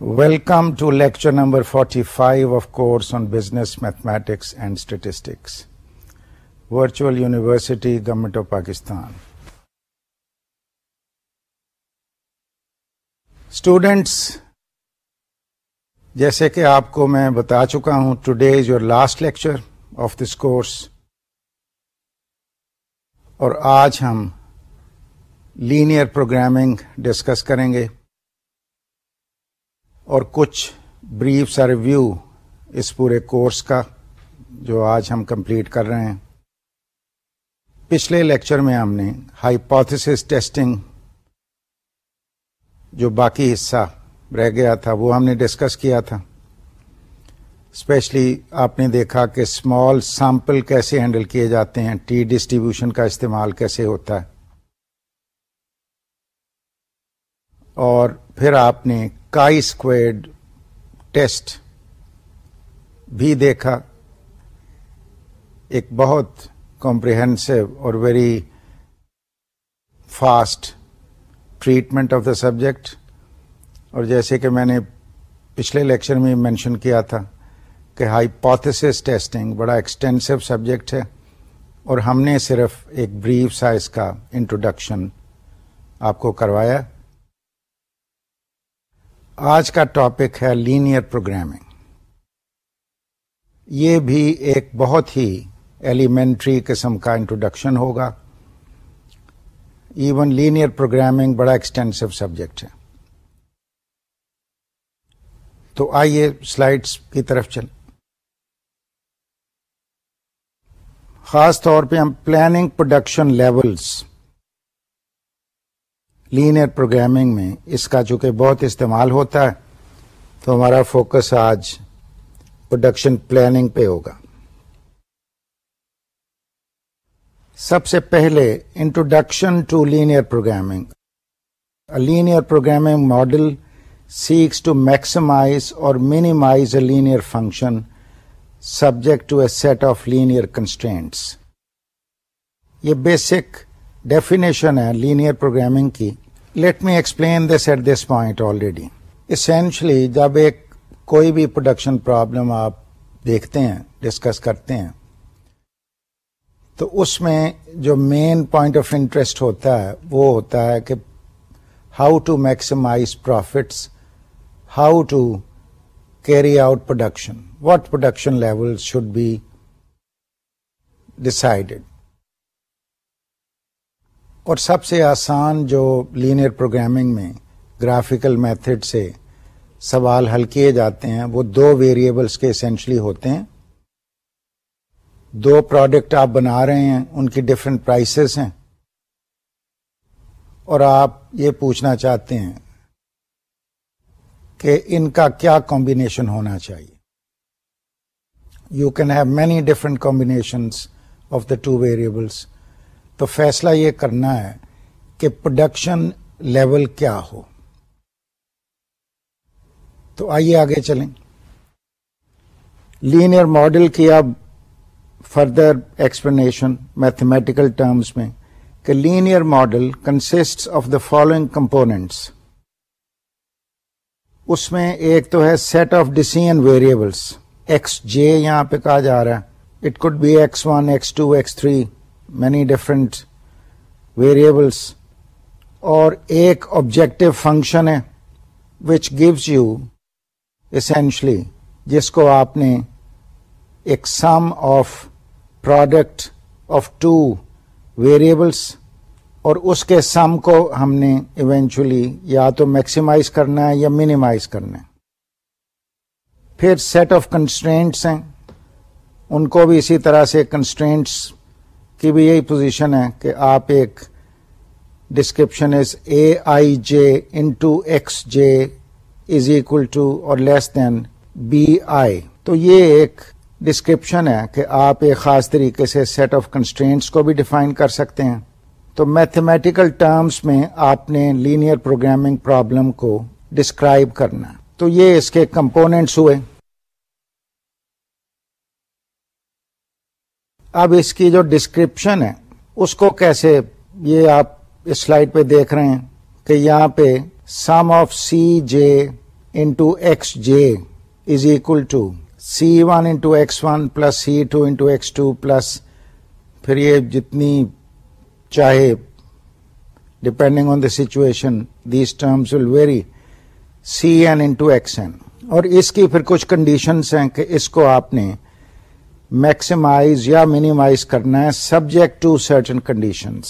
Welcome to lecture number forty five of course on business mathematics and statistics virtual university government of Pakistan students جیسے کہ آپ کو میں بتا چکا ہوں today is your last lecture of this course اور آج ہم لینئر پروگرامنگ ڈسکس کریں گے اور کچھ بریف سا ریویو اس پورے کورس کا جو آج ہم کمپلیٹ کر رہے ہیں پچھلے لیکچر میں ہم نے ہائپوتھس ٹیسٹنگ جو باقی حصہ رہ گیا تھا وہ ہم نے ڈسکس کیا تھا اسپیشلی آپ نے دیکھا کہ اسمال سیمپل کیسے ہینڈل کیے جاتے ہیں ٹی ڈسٹریبیوشن کا استعمال کیسے ہوتا ہے اور پھر آپ نے کائی اسکویڈ ٹیسٹ بھی دیکھا ایک بہت کمپریہنسو اور very fast treatment of the subject اور جیسے کہ میں نے پچھلے لیکچر میں مینشن کیا تھا کہ ہائیپوتھس ٹیسٹنگ بڑا ایکسٹینسو سبجیکٹ ہے اور ہم نے صرف ایک بریف سائز کا انٹروڈکشن آپ کو کروایا آج کا ٹاپک ہے لینئر پروگرامنگ یہ بھی ایک بہت ہی ایلیمنٹری قسم کا انٹروڈکشن ہوگا ایون لینئر پروگرامنگ بڑا ایکسٹینسو سبجیکٹ ہے تو آئیے سلائڈس کی طرف چل خاص طور پہ ہم planning production levels linear programming میں اس کا چونکہ بہت استعمال ہوتا ہے تو ہمارا فوکس آج پروڈکشن پلاننگ پہ ہوگا سب سے پہلے introduction to linear programming linear programming model seeks to maximize اور minimize a linear function subject to a set of linear constraints یہ بیسک ڈیفینیشن ہے لینئر پروگرامنگ کی let me explain this at this point already essentially جب ایک کوئی بھی production problem آپ دیکھتے ہیں ڈسکس کرتے ہیں تو اس میں جو مین پوائنٹ آف انٹرسٹ ہوتا ہے وہ ہوتا ہے کہ how to maximise profits how to carry out production what production level should be decided اور سب سے آسان جو لینئر پروگرامنگ میں گرافیکل میتھڈ سے سوال حل کیے جاتے ہیں وہ دو ویریبلس کے اسینشلی ہوتے ہیں دو پروڈکٹ آپ بنا رہے ہیں ان کی ڈفرینٹ پرائسز ہیں اور آپ یہ پوچھنا چاہتے ہیں کہ ان کا کیا کمبینیشن ہونا چاہیے you can have many different combinations of the two variables تو فیصلہ یہ کرنا ہے کہ پروڈکشن لیول کیا ہو تو آئیے آگے چلیں لینئر ماڈل کی اب فردر ایکسپلینیشن میتھمیٹیکل ٹرمز میں کہ linear model consist of the following components اس میں ایک تو ہے set of decision variables X J یہاں پہ کہا جا رہا ہے it could be X one X two X three many different variables اور ایک آبجیکٹو فنکشن ہے وچ گیوز یو اسینشلی جس کو آپ نے ایک sum of product of two variables اور اس کے سم کو ہم نے ایونچولی یا تو میکسیمائز کرنا ہے یا مینیمائز کرنا ہے پھر سیٹ آف کنسٹرینٹس ہیں ان کو بھی اسی طرح سے کنسٹرینٹس کی بھی یہی پوزیشن ہے کہ آپ ایک description is a i j into x j is equal to اور لیس دین بی آئی تو یہ ایک ڈسکرپشن ہے کہ آپ ایک خاص طریقے سے سیٹ آف کنسٹرینٹس کو بھی ڈیفائن کر سکتے ہیں تو میتھمیٹیکل ٹرمز میں آپ نے لینئر پروگرامنگ پرابلم کو ڈسکرائب کرنا تو یہ اس کے کمپوننٹس ہوئے اب اس کی جو ڈسکرپشن ہے اس کو کیسے یہ آپ اس سلائڈ پہ دیکھ رہے ہیں کہ یہاں پہ sum of C J into X J is equal to C one into X one plus C two into X two plus پھر یہ جتنی چاہے depending on the situation these terms will vary C N into X N اور اس کی پھر کچھ conditions ہیں کہ اس کو آپ نے میکسیمائز یا مینیمائز کرنا ہے سبجیکٹ ٹو سرٹن کنڈیشنز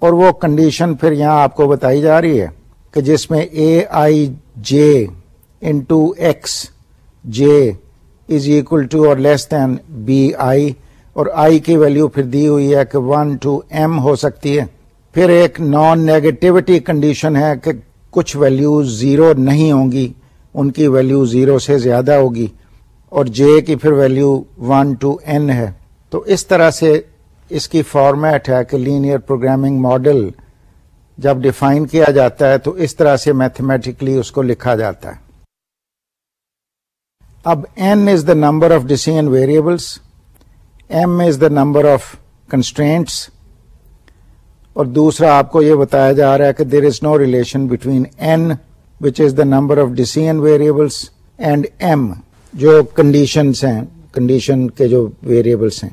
اور وہ کنڈیشن پھر یہاں آپ کو بتائی جا رہی ہے کہ جس میں a I J equal to اور لیس دین بی آئی اور آئی کی ویلیو پھر دی ہوئی ہے کہ ون ٹو ایم ہو سکتی ہے پھر ایک نان نیگیٹیوٹی کنڈیشن ہے کہ کچھ ویلیوز زیرو نہیں ہوں گی ان کی ویلیو زیرو سے زیادہ ہوگی اور جے کی پھر ویلیو ون ٹو این ہے تو اس طرح سے اس کی فارمیٹ ہے کہ لینئر پروگرامنگ ماڈل جب ڈیفائن کیا جاتا ہے تو اس طرح سے میتھمیٹکلی اس کو لکھا جاتا ہے اب N is the number of decision variables M is the number of constraints اور دوسرا آپ کو یہ بتایا جا رہا ہے کہ there is no relation between n which is the number of decision variables and m جو کنڈیشنس ہیں کنڈیشن کے جو ویریبلس ہیں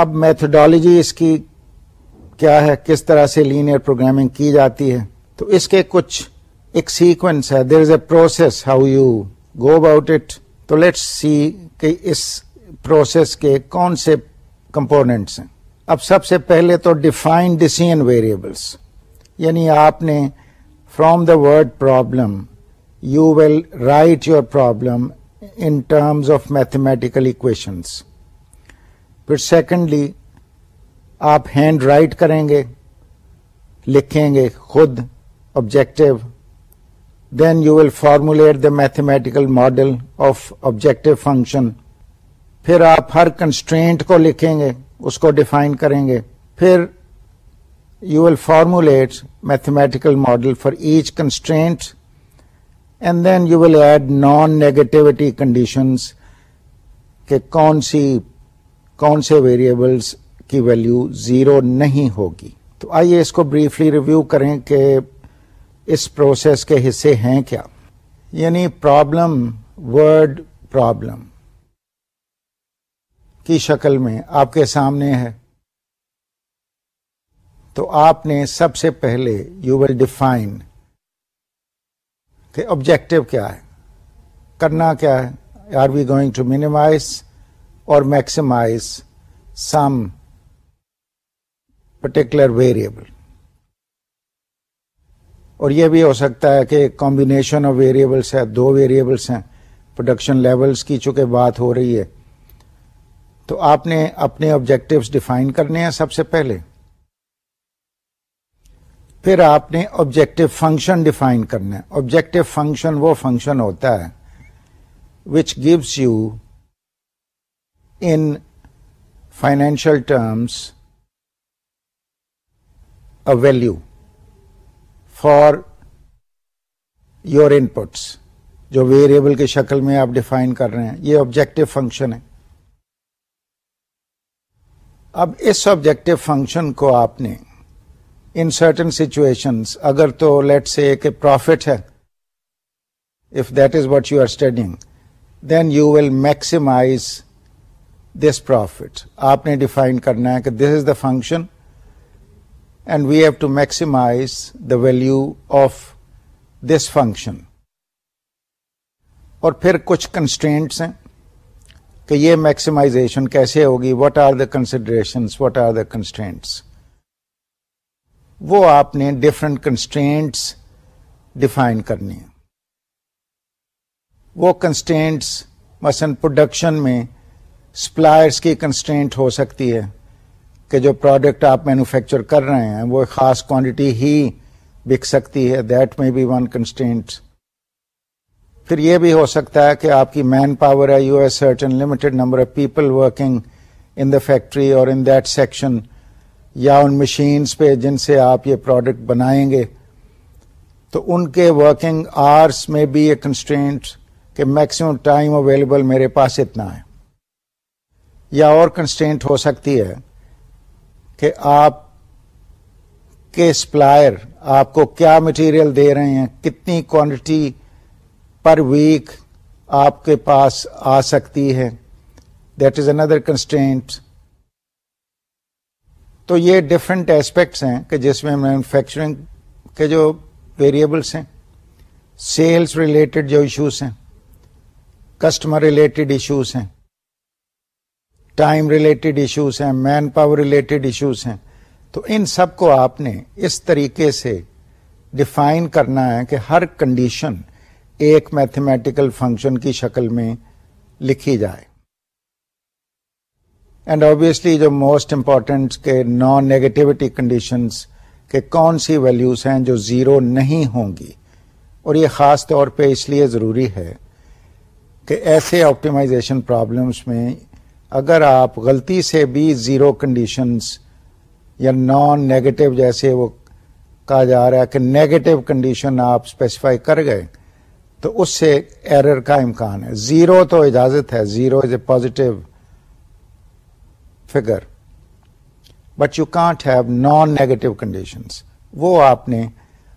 اب میتھڈالوجی اس کی کیا ہے کس طرح سے لینئر پروگرامنگ کی جاتی ہے تو اس کے کچھ ایک سیکوینس ہے there is a process how you go about it تو لیٹس سی کہ اس پروسیس کے کون سے کمپوننٹس ہیں اب سب سے پہلے تو ڈیفائن ڈسین ویریبلس یعنی آپ نے from the word problem you will write your problem in terms of mathematical equations پھر سیکنڈلی آپ ہینڈ رائٹ کریں گے لکھیں گے خود objective then you will formulate the mathematical model of objective function پھر آپ ہر کنسٹرینٹ کو لکھیں گے اس کو ڈیفائن کریں گے پھر you will formulate mathematical model for each constraint and then you will add non negativity conditions کہ کون سی کون سے ویریبلس کی ویلو زیرو نہیں ہوگی تو آئیے اس کو بریفلی ریویو کریں کہ اس پروسیس کے حصے ہیں کیا یعنی پرابلم ورڈ پرابلم کی شکل میں آپ کے سامنے ہے تو آپ نے سب سے پہلے یو ول ڈیفائن کہ آبجیکٹو کیا ہے کرنا کیا ہے are we going to minimise اور میکسیمائز سم پرٹیکولر ویریبل اور یہ بھی ہو سکتا ہے کہ کمبینیشن آف ویریبلس ہے دو ویریبلس ہیں پروڈکشن لیولس کی چونکہ بات ہو رہی ہے تو آپ نے اپنے آبجیکٹوس ڈیفائن کرنے ہیں سب سے پہلے پھر آپ نے آبجیکٹو فنکشن ڈیفائن کرنا ہے آبجیکٹو فنکشن وہ فنکشن ہوتا ہے which gives you in financial terms a value for your inputs جو ویریبل کی شکل میں آپ ڈیفائن کر رہے ہیں یہ آبجیکٹو فنکشن ہے اب اس آبجیکٹو فنکشن کو آپ نے ان سرٹن سچویشن اگر تو لیٹ سے پروفیٹ ہے if that is what you are studying then you will maximise this profit آپ نے ڈیفائن کرنا ہے کہ this is the function and we have to maximise the value of this function اور پھر کچھ constants ہیں کہ یہ میکسیمائزیشن کیسے ہوگی what are the consideration what are the constraints وہ آپ نے ڈفرینٹ کنسٹینٹس ڈیفائن کرنے ہیں وہ کنسٹینٹس مثلا پروڈکشن میں سپلائرس کی کنسٹینٹ ہو سکتی ہے کہ جو پروڈکٹ آپ مینوفیکچر کر رہے ہیں وہ خاص کوانٹٹی ہی بک سکتی ہے دیٹ میں بی ون کنسٹینٹ پھر یہ بھی ہو سکتا ہے کہ آپ کی مین پاور ہے you as certain limited number of people working in the factory اور ان دیٹ سیکشن یا ان مشینز پہ جن سے آپ یہ پروڈکٹ بنائیں گے تو ان کے ورکنگ آرس میں بھی یہ کنسٹرینٹ کہ میکسیمم ٹائم اویلیبل میرے پاس اتنا ہے یا اور کنسٹینٹ ہو سکتی ہے کہ آپ کے سپلائر آپ کو کیا مٹیریل دے رہے ہیں کتنی کوانٹٹی پر ویک آپ کے پاس آ سکتی ہے دیٹ از اندر کنسٹینٹ تو یہ ڈفرینٹ ایسپیکٹس ہیں کہ جس میں مینوفیکچرنگ کے جو ویریبلس ہیں سیلس ریلیٹڈ جو ایشوز ہیں کسٹمر ریلیٹڈ ایشوز ہیں ٹائم ریلیٹڈ ایشوز ہیں مین پاور ریلیٹڈ ایشوز ہیں تو ان سب کو آپ نے اس طریقے سے ڈیفائن کرنا ہے کہ ہر کنڈیشن ایک میتھمیٹیکل فنکشن کی شکل میں لکھی جائے اینڈ آبویسلی جو موسٹ امپورٹنٹ کے نان نیگیٹیوٹی کنڈیشنس کے کون سی ویلیوز ہیں جو زیرو نہیں ہوں گی اور یہ خاص طور پہ اس لیے ضروری ہے کہ ایسے آپٹیمائزیشن پرابلمس میں اگر آپ غلطی سے بھی زیرو کنڈیشنس یا نان نیگیٹو جیسے وہ کہا جا رہا ہے کہ نیگیٹو کنڈیشن آپ اسپیسیفائی کر گئے تو اس سے ایرر کا امکان ہے زیرو تو اجازت ہے zero is a positive figure but you can't have non negative conditions وہ آپ نے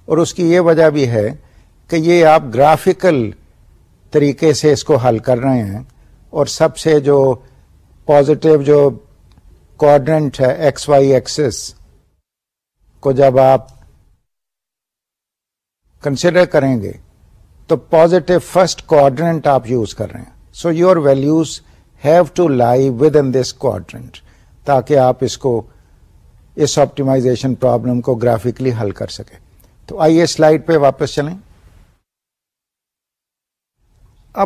اور اس کی یہ وجہ بھی ہے کہ یہ آپ گرافیکل طریقے سے اس کو حل کر رہے ہیں اور سب سے جو پازیٹیو جو کوڈنٹ ہے ایکس وائی ایکسس کو جب آپ کنسیڈر کریں گے تو پازیٹو فرسٹ کوڈرنٹ آپ یوز کر رہے ہیں so your values have to lie within this quadrant تاکہ آپ اس کو اس آپٹیمائزیشن پرابلم کو گرافکلی حل کر سکے تو آئیے سلائڈ پہ واپس چلیں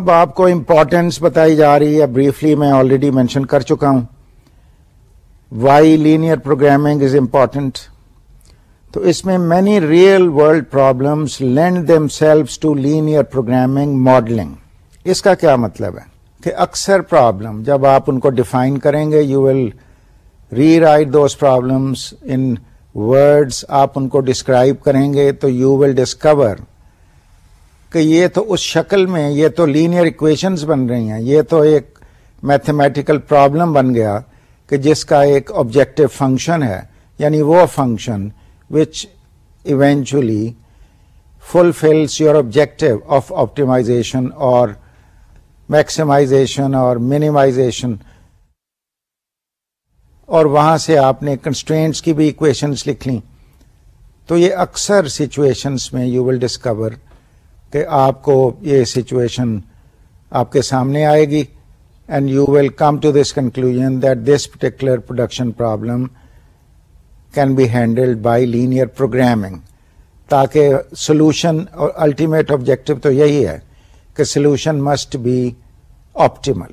اب آپ کو امپورٹینس بتائی جا رہی ہے بریفلی میں آلریڈی مینشن کر چکا ہوں why linear programming is important تو اس میں many real world problems lend themselves to linear programming modelling اس کا کیا مطلب ہے کہ اکثر پرابلم جب آپ ان کو ڈیفائن کریں گے you will rewrite those problems in words آپ ان کو ڈسکرائب کریں گے تو یو ول ڈسکور کہ یہ تو اس شکل میں یہ تو لینئر اکویشنز بن رہی ہیں یہ تو ایک میتھمیٹیکل پرابلم بن گیا کہ جس کا ایک آبجیکٹو فنکشن ہے یعنی وہ function which eventually fulfils your objective of optimisation اور میکسیمائزیشن اور منیمائزیشن اور وہاں سے آپ نے کنسٹرینٹس کی بھی اکویشنس لکھ لیں تو یہ اکثر سچویشنس میں یو ول ڈسکور کہ آپ کو یہ سچویشن آپ کے سامنے آئے گی and you will come to this conclusion that this particular production problem can be handled by linear programming تاکہ سولوشن اور الٹیمیٹ آبجیکٹو تو یہی ہے کہ سولوشن مسٹ بی آپٹیمل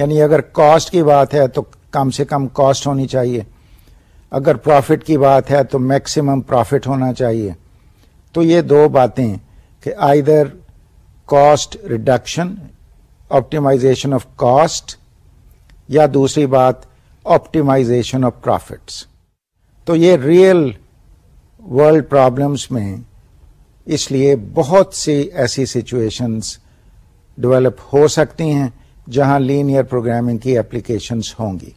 یعنی اگر کاسٹ کی بات ہے تو کم سے کم کاسٹ ہونی چاہیے اگر پروفٹ کی بات ہے تو میکسیمم پروفٹ ہونا چاہیے تو یہ دو باتیں کہ either cost reduction optimization of cost یا دوسری بات آپٹیمائزیشن آف پروفٹس تو یہ ریئل ورلڈ پرابلمس میں اس لیے بہت سی ایسی سچویشنس ڈیولپ ہو سکتی ہیں جہاں لینئر پروگرامنگ کی اپلیکیشنس ہوں گی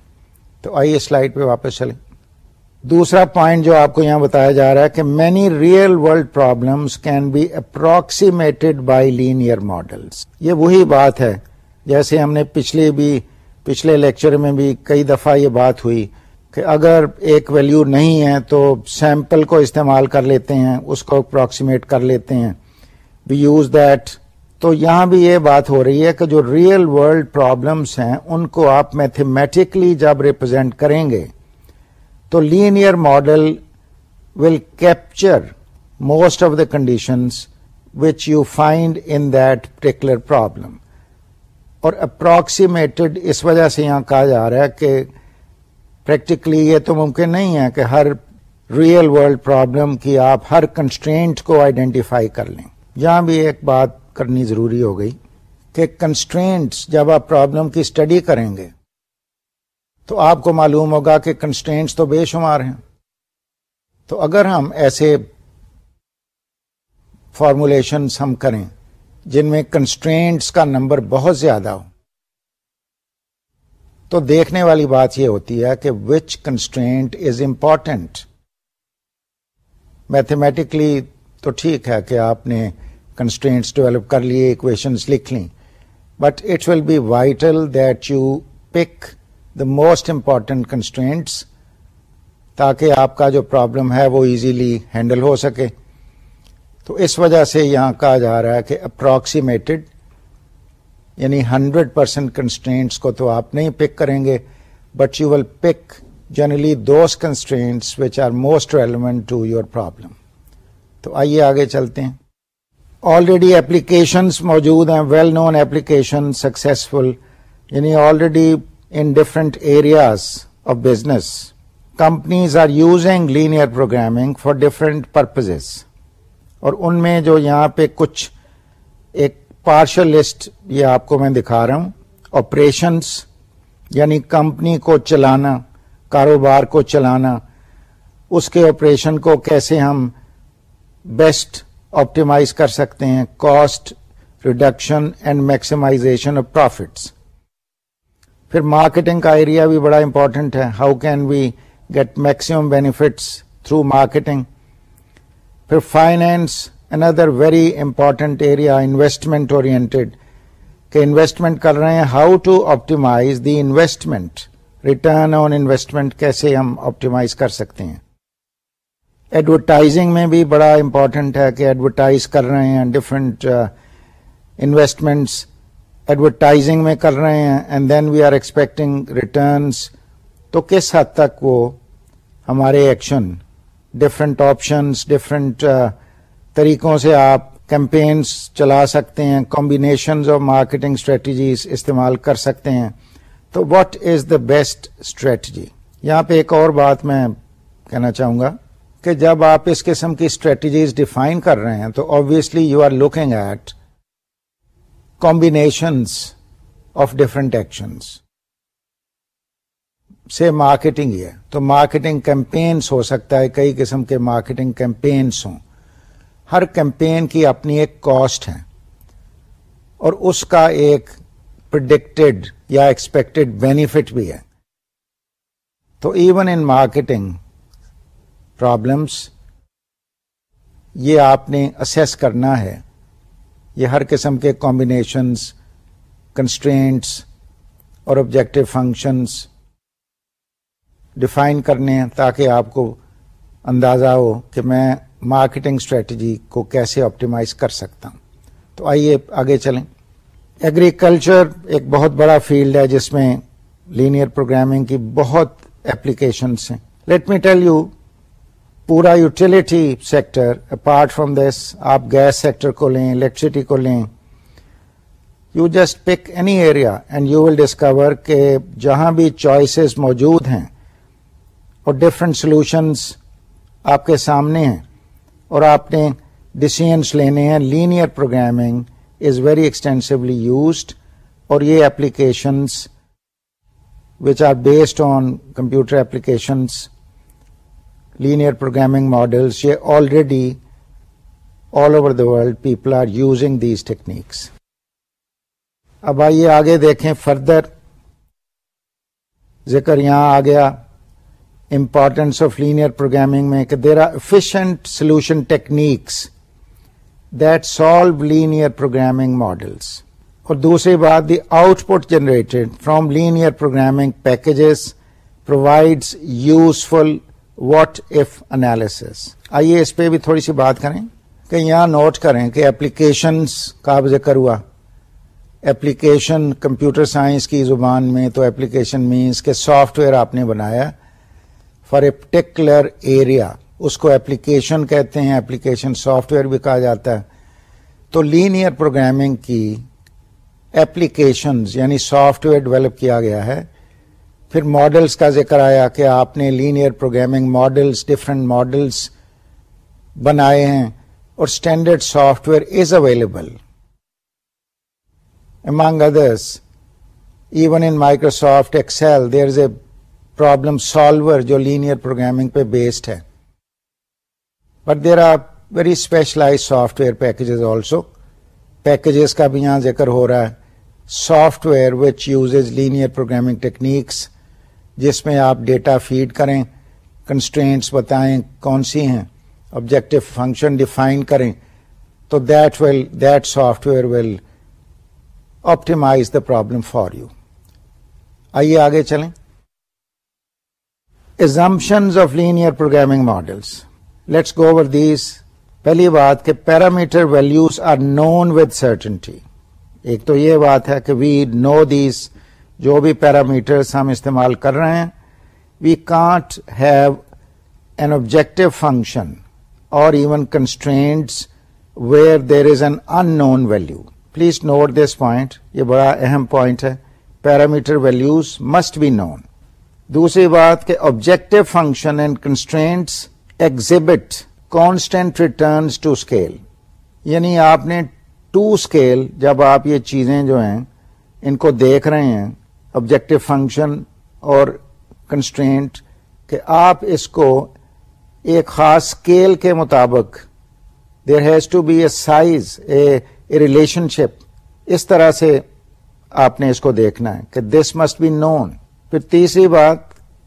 تو آئیے سلائڈ پہ واپس چلیں دوسرا پوائنٹ جو آپ کو یہاں بتایا جا رہا ہے کہ many real world problems can be approximated by linear models یہ وہی بات ہے جیسے ہم نے پچھلے بھی پچھلے لیکچر میں بھی کئی دفعہ یہ بات ہوئی کہ اگر ایک ویلو نہیں ہے تو سیمپل کو استعمال کر لیتے ہیں اس کو اپروکسیمیٹ کر لیتے ہیں وی یوز دیٹ تو یہاں بھی یہ بات ہو رہی ہے کہ جو ریئل ورلڈ پرابلمس ہیں ان کو آپ میتھمیٹکلی جب ریپرزینٹ کریں گے تو linear model will capture most of the conditions which you find in that particular problem اور اپروکسیمیٹڈ اس وجہ سے یہاں کہا جا رہا ہے کہ پریکٹیکلی یہ تو ممکن نہیں ہے کہ ہر ریئل ورلڈ پرابلم کی آپ ہر کنسٹرینٹ کو آئیڈینٹیفائی کر لیں یہاں بھی ایک بات کرنی ضروری ہو گئی کہ کنسٹرینٹس جب آپ پرابلم کی اسٹڈی کریں گے تو آپ کو معلوم ہوگا کہ کنسٹرینٹس تو بے شمار ہیں تو اگر ہم ایسے فارمولیشنس ہم کریں جن میں کنسٹرینٹس کا نمبر بہت زیادہ ہو تو دیکھنے والی بات یہ ہوتی ہے کہ which constraint is important mathematically تو ٹھیک ہے کہ آپ نے کنسٹرینٹس ڈیولپ کر لیے اکویشنس لکھ لیں but it be vital that you pick the most important constraints تاکہ آپ کا جو پرابلم ہے وہ ایزیلی ہینڈل ہو سکے تو اس وجہ سے یہاں کہا جا رہا ہے کہ اپراکسیمیٹڈ یعنی ہنڈریڈ پرسینٹ کنسٹرینٹس کو تو آپ نہیں پک کریں گے but you will pick generally those constraints which are most relevant to your problem تو آئیے آگے چلتے ہیں آلریڈی ایپلیکیشنس موجود ہیں ویل نون ایپلیکیشن سکسیسفل یعنی already in different areas of business companies are using linear programming for different purposes اور ان میں جو یہاں پہ کچھ ایک پارشل لسٹ یہ آپ کو میں دکھا رہا ہوں آپریشنس یعنی کمپنی کو چلانا کاروبار کو چلانا اس کے آپریشن کو کیسے ہم بیسٹ آپٹیمائز کر سکتے ہیں cost reduction and maximisation of profits پھر مارکیٹنگ کا ایریا بھی بڑا امپورٹنٹ ہے how can we get maximum benefits through marketing پھر finance an other very important area investment oriented کہ انویسٹمنٹ کر رہے ہیں how to optimise the investment return on investment کیسے ہم آپٹیمائز کر سکتے ہیں ایڈورٹائزنگ میں بھی بڑا امپورٹنٹ ہے کہ ایڈورٹائز کر رہے ہیں ڈفرنٹ انویسٹمنٹس ایڈورٹائزنگ میں کر رہے ہیں and then we are expecting returns تو کس حد تک وہ ہمارے ایکشن ڈفرینٹ آپشنس ڈفرینٹ طریقوں سے آپ کیمپینس چلا سکتے ہیں کمبینیشنز آف مارکیٹنگ اسٹریٹجیز استعمال کر سکتے ہیں تو what is the best strategy یہاں پہ ایک اور بات میں کہنا چاہوں گا کہ جب آپ اس قسم کی اسٹریٹجیز ڈیفائن کر رہے ہیں تو obviously you are looking at combinations of different actions سے مارکیٹنگ ہے تو مارکیٹنگ کیمپینس ہو سکتا ہے کئی قسم کے مارکیٹنگ کیمپینس ہوں ہر کیمپین کی اپنی ایک کاسٹ ہے اور اس کا ایک پرڈکٹیڈ یا ایکسپیکٹڈ بینیفٹ بھی ہے تو ایون ان مارکیٹنگ پرابلمس یہ آپ نے اسیس کرنا ہے یہ ہر قسم کے کمبینیشنس کنسٹرینٹس اور آبجیکٹو فنکشنس ڈیفائن کرنے تاکہ آپ کو اندازہ ہو کہ میں مارکیٹنگ اسٹریٹجی کو کیسے آپٹیمائز کر سکتا ہوں تو آئیے آگے چلیں ایگریکلچر ایک بہت بڑا فیلڈ ہے جس میں لینئر پروگرامنگ کی بہت اپلیکیشنس ہیں لیٹ می ٹیل یو پورا utility sector apart from this آپ گیس سیکٹر کو لیں الیکٹریسٹی کو لیں you just pick any area and you will discover کہ جہاں بھی چوائسیز موجود ہیں اور ڈفرینٹ سولوشنس آپ کے سامنے ہیں اور آپ نے ڈسیزنس لینے ہیں linear programming is very extensively used اور یہ applications which are based on computer applications linear programming models یہ already all over the world people are using these techniques اب آئیے آگے دیکھیں فردر ذکر یہاں آ گیا امپارٹینس آف لینئر پروگرامنگ میں کہ there are efficient solution techniques that solve linear programming models اور دوسری بات the output generated from linear programming packages provides useful what if analysis آئیے اس پہ بھی تھوڑی سی بات کریں کہ یہاں نوٹ کریں کہ ایپلیکیشن کا بھی ذکر ہوا ایپلیکیشن کمپیوٹر سائنس کی زبان میں تو ایپلیکیشن مینس کے سافٹ ویئر آپ نے بنایا فار اے پرٹیکولر ایریا اس کو ایپلیکیشن کہتے ہیں ایپلیکیشن سافٹ ویئر بھی کہا جاتا ہے تو لینئر پروگرامنگ کی ایپلیکیشن یعنی سافٹ ویئر ڈیولپ کیا گیا ہے پھر ماڈلس کا ذکر آیا کہ آپ نے linear programming models different models بنائے ہیں اور standard software is available among others even in Microsoft Excel there is a problem solver جو لینئر پروگرامنگ پہ بیسڈ ہے but there are very specialise software packages also packages کا بھی یہاں ذکر ہو رہا ہے software which uses linear programming techniques جس میں آپ ڈیٹا فیڈ کریں کنسٹرینٹس بتائیں کون سی ہیں آبجیکٹو فنکشن ڈیفائن کریں تو that will that software will optimise the problem for you آئیے آگے چلیں assumptions of linear programming models let's go over these پہلی بات کہ parameter values are known with certainty ایک تو یہ بات ہے کہ وی نو دیس جو بھی پیرامیٹرس ہم استعمال کر رہے ہیں we can't have an objective function اور even constraint where there is an unknown value please note this point یہ بڑا اہم پوائنٹ ہے parameter values must be known دوسری بات کہ objective function and constraints exhibit constant returns to scale یعنی آپ نے ٹو اسکیل جب آپ یہ چیزیں جو ہیں ان کو دیکھ رہے ہیں آبجیکٹو فنکشن اور کنسٹرینٹ کہ آپ اس کو ایک خاص اسکیل کے مطابق there has to be a size a relationship اس طرح سے آپ نے اس کو دیکھنا ہے کہ دس مسٹ بی نو پھر تیسری بات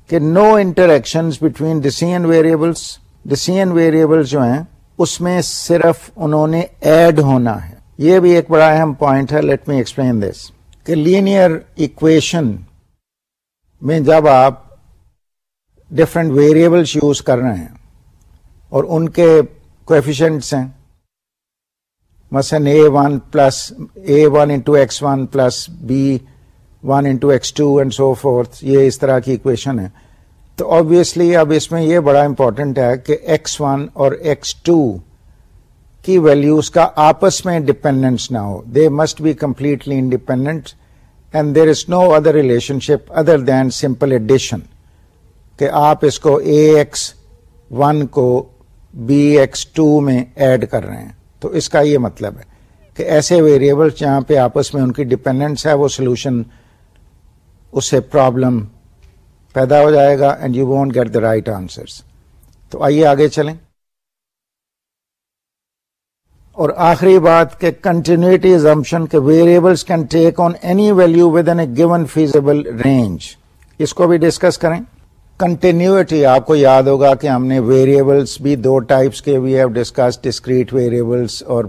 کہ no interaction between decision variables decision variables جو ہیں اس میں صرف انہوں نے ایڈ ہونا ہے یہ بھی ایک بڑا اہم پوائنٹ ہے لیٹ می ایکسپلین دس کہ لینئر ایکویشن میں جب آپ ڈفرینٹ ویریبلس یوز کر رہے ہیں اور ان کے کوفیشنٹس ہیں مثلاً a one plus a one into x one plus b one into x two and so forth یہ اس طرح کی اکویشن ہے تو آبویسلی اب اس میں یہ بڑا امپورٹنٹ ہے کہ ایکس ون اور ایکس ٹو کی ویلوز کا آپس میں ڈپینڈنس نہ ہو they must be completely independent and there is no other relationship other than simple addition کہ آپ اس کو اے ایکس ون کو بی ایکس ٹو میں ایڈ کر رہے ہیں تو اس کا یہ مطلب ہے کہ ایسے ویریبل جہاں پہ آپس میں ان کی ڈپینڈنس ہے وہ سولوشن اس سے پرابلم پیدا ہو جائے گا and you won't get the right answers تو آئیے آگے چلیں اور آخری بات کہ کنٹینیوٹی ازمپشن کے variables can take on any with a given feasible range اس کو بھی ڈسکس کریں کنٹینیوٹی آپ کو یاد ہوگا کہ ہم نے ویریبلس بھی دو ٹائپس کے we have discuss discrete variables اور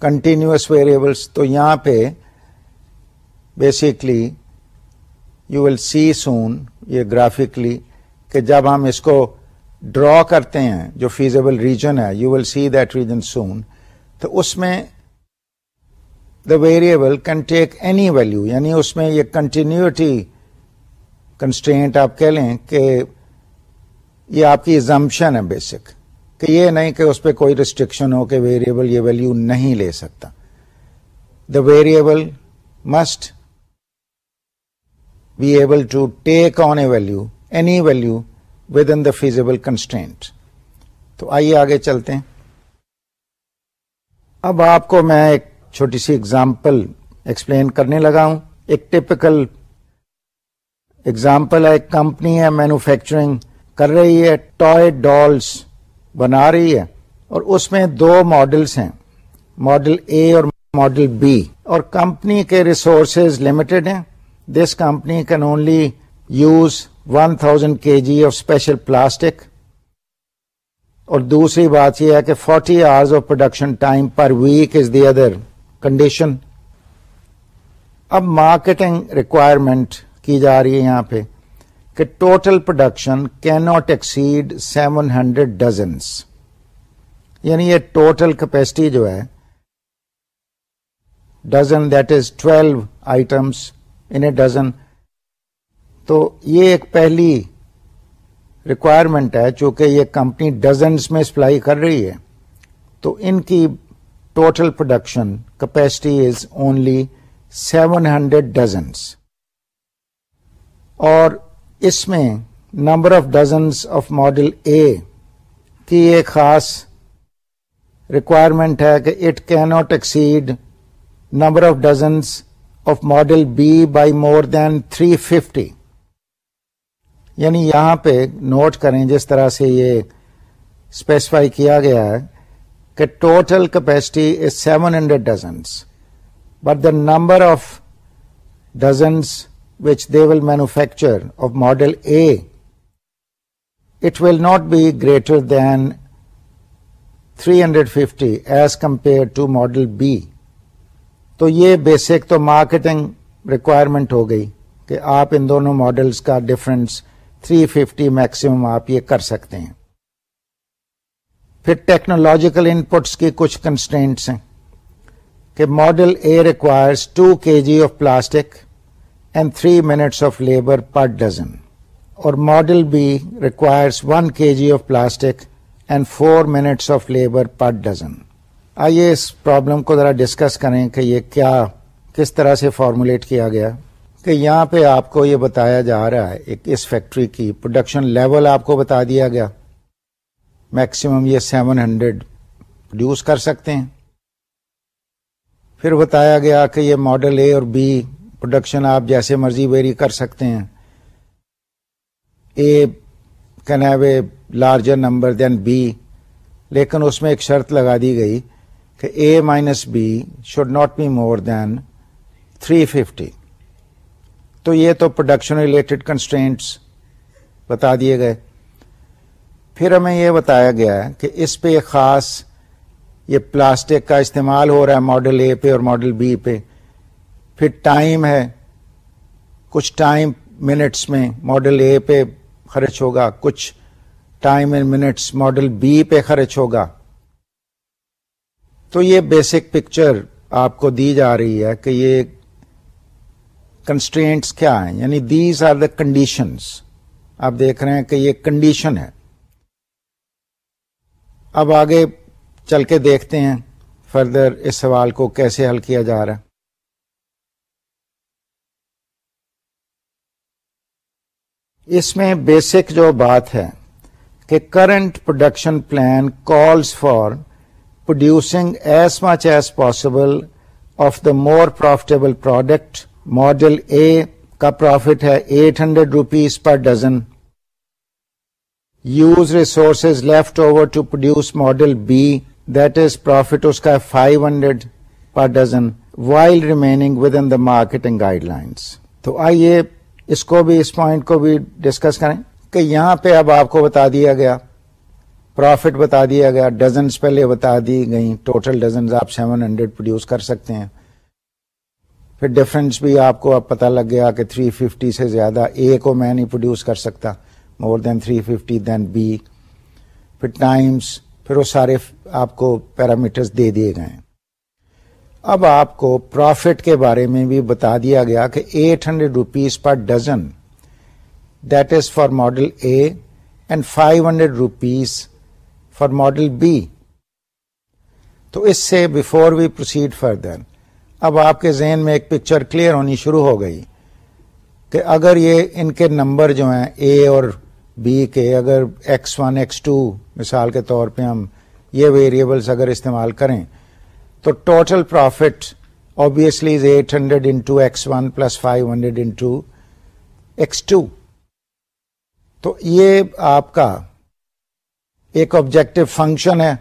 کنٹینیوس ویریبلس تو یہاں پہ بیسکلی یو ول سی سون یہ گرافکلی کہ جب ہم اس کو ڈرا کرتے ہیں جو فیزیبل ریجن ہے you will see that region soon تو اس میں the variable can take any value یعنی اس میں یہ کنٹینیوٹی کنسٹینٹ آپ کہہ لیں کہ یہ آپ کی ازمپشن ہے بیسک کہ یہ نہیں کہ اس پہ کوئی ریسٹرکشن ہو کہ ویریبل یہ ویلو نہیں لے سکتا the variable must be able to take on a value any value within the feasible constant تو آئیے آگے چلتے ہیں اب آپ کو میں ایک چھوٹی سی ایگزامپل ایکسپلین کرنے لگا ہوں ایک ٹیپیکل ایگزامپل ہے کمپنی ہے مینوفیکچرنگ کر رہی ہے ٹوائے ڈالس بنا رہی ہے اور اس میں دو ماڈلس ہیں ماڈل اے اور ماڈل بی اور کمپنی کے ریسورسز لمیٹڈ ہیں this company can only use one thousand K G of special plastic اور دوسری بات یہ ہے کہ forty hours of production time per week is the other condition اب مارکیٹنگ ریکوائرمنٹ کی جا رہی ہے یہاں پہ کہ total production can not exceed seven hundred dozens یعنی یہ ٹوٹل کیپیسٹی جو ہے dozen that is twelve items in a dozen تو یہ ایک پہلی ریکوائرمنٹ ہے چونکہ یہ کمپنی ڈزنس میں سپلائی کر رہی ہے تو ان کی total production capacity is only seven hundred dozens اور اس میں number of dozens of model A کی ایک خاص ریکوائرمنٹ ہے کہ it can't exceed number of dozens of model B by more than three fifty یعنی یہاں پہ نوٹ کریں جس طرح سے یہ اسپیسیفائی کیا گیا ہے کہ total capacity is seven hundred dozens but the number of dozens which they will manufacture of model A it will not be greater than 350 as compare to model B تو یہ بیسک تو marketing requirement ہو گئی کہ آپ ان دونوں models کا difference three fifty maximum آپ یہ کر سکتے ہیں پھر ٹیکنالوجیکل ان پٹس کی کچھ کنسٹینٹس ہیں کہ model A requires two K G of plastic and three minutes of labour per dozen اور model B requires one K G of plastic and four minutes of labour per dozen آئیے اس problem کو ذرا discuss کریں کہ یہ کیا کس طرح سے فارمولیٹ کیا گیا کہ یہاں پہ آپ کو یہ بتایا جا رہا ہے ایک اس فیکٹری کی پروڈکشن لیول آپ کو بتا دیا گیا میکسیمم یہ سیون ہنڈریڈ پروڈیوس کر سکتے ہیں پھر بتایا گیا کہ یہ ماڈل اے اور بی پروڈکشن آپ جیسے مرضی ویری کر سکتے ہیں A can have a larger number than B لیکن اس میں ایک شرط لگا دی گئی کہ A minus B should not be more than three fifty تو یہ تو پروڈکشن ریلیٹڈ کنسٹرینٹس بتا دیے گئے پھر ہمیں یہ بتایا گیا کہ اس پہ خاص یہ پلاسٹک کا استعمال ہو رہا ہے ماڈل اے پہ اور ماڈل بی پہ پھر ٹائم ہے کچھ ٹائم منٹس میں ماڈل اے پہ خرچ ہوگا کچھ time and minutes model B پہ خرچ ہوگا تو یہ بیسک پکچر آپ کو دی جا رہی ہے کہ یہ کنسٹرینٹس کیا ہیں یعنی دیز آر دا کنڈیشنس آپ دیکھ رہے ہیں کہ یہ کنڈیشن ہے اب آگے چل کے دیکھتے ہیں فردر اس سوال کو کیسے حل کیا جا رہا ہے اس میں بیسک جو بات ہے کہ current production plan calls for producing as much as possible of the more profitable product model A کا پروفٹ ہے eight hundred rupees per dozen use resources left over to produce model B that is profit اس کا five hundred per dozen while remaining within the marketing guidelines تو آئیے اس کو بھی اس point کو بھی discuss کریں کہ یہاں پہ اب آپ کو بتا دیا گیا پروفٹ بتا دیا گیا ڈزنس پہلے بتا دی گئیں ٹوٹل ڈزنس آپ سیون ہنڈریڈ پروڈیوس کر سکتے ہیں پھر ڈفرینس بھی آپ کو اب پتا لگ گیا کہ 350 سے زیادہ اے کو میں نہیں پروڈیوس کر سکتا more than 350 fifty than B پھر ٹائمس پھر وہ سارے آپ کو پیرامیٹر دے دیے گئے اب آپ کو پروفٹ کے بارے میں بھی بتا دیا گیا کہ 800 hundred rupees per dozen that is for model A and five hundred rupees for model B تو اس سے بفور وی پروسیڈ فردر اب آپ کے ذہن میں ایک پکچر کلیئر ہونی شروع ہو گئی کہ اگر یہ ان کے نمبر جو ہیں اے اور بی کے اگر ایکس ون ایکس ٹو مثال کے طور پہ ہم یہ ویریبلس اگر استعمال کریں تو total profit is eight hundred into x one plus five hundred into x two تو یہ آپ کا ایک آبجیکٹو فنکشن ہے